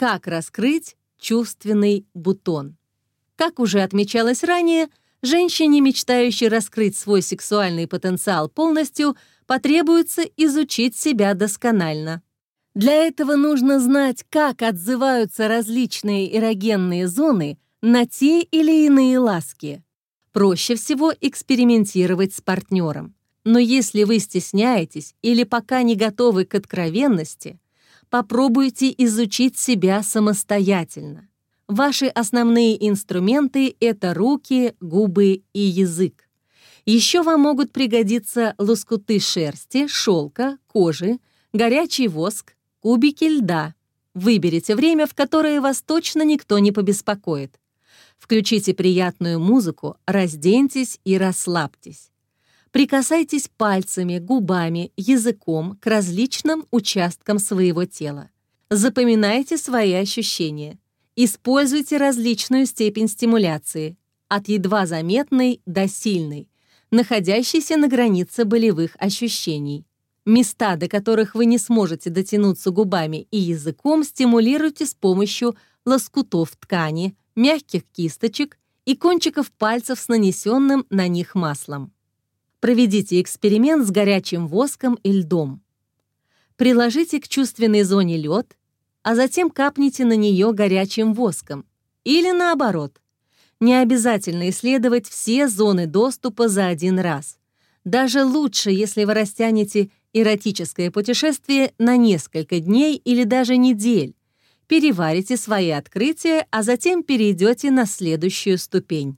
Как раскрыть чувственный бутон? Как уже отмечалось ранее, женщине, мечтающей раскрыть свой сексуальный потенциал полностью, потребуется изучить себя досконально. Для этого нужно знать, как отзываются различные эрогенные зоны на те или иные ласки. Проще всего экспериментировать с партнером. Но если вы стесняетесь или пока не готовы к откровенности, попробуйте изучить себя самостоятельно. Ваши основные инструменты — это руки, губы и язык. Еще вам могут пригодиться лоскуты шерсти, шелка, кожи, горячий воск, кубики льда. Выберите время, в которое вас точно никто не побеспокоит. Включите приятную музыку, разденьтесь и расслабьтесь. Прикасайтесь пальцами, губами, языком к различным участкам своего тела. Запоминайте свои ощущения. Используйте различную степень стимуляции, от едва заметной до сильной, находящейся на границе болевых ощущений. Места, до которых вы не сможете дотянуться губами и языком, стимулируйте с помощью лоскутов ткани, мягких кисточек и кончиков пальцев с нанесенным на них маслом. Проведите эксперимент с горячим воском и льдом. Приложите к чувственной зоне лед, а затем капните на нее горячим воском. Или наоборот. Не обязательно исследовать все зоны доступа за один раз. Даже лучше, если вы растянете эротическое путешествие на несколько дней или даже недель, переварите свои открытия, а затем перейдете на следующую ступень.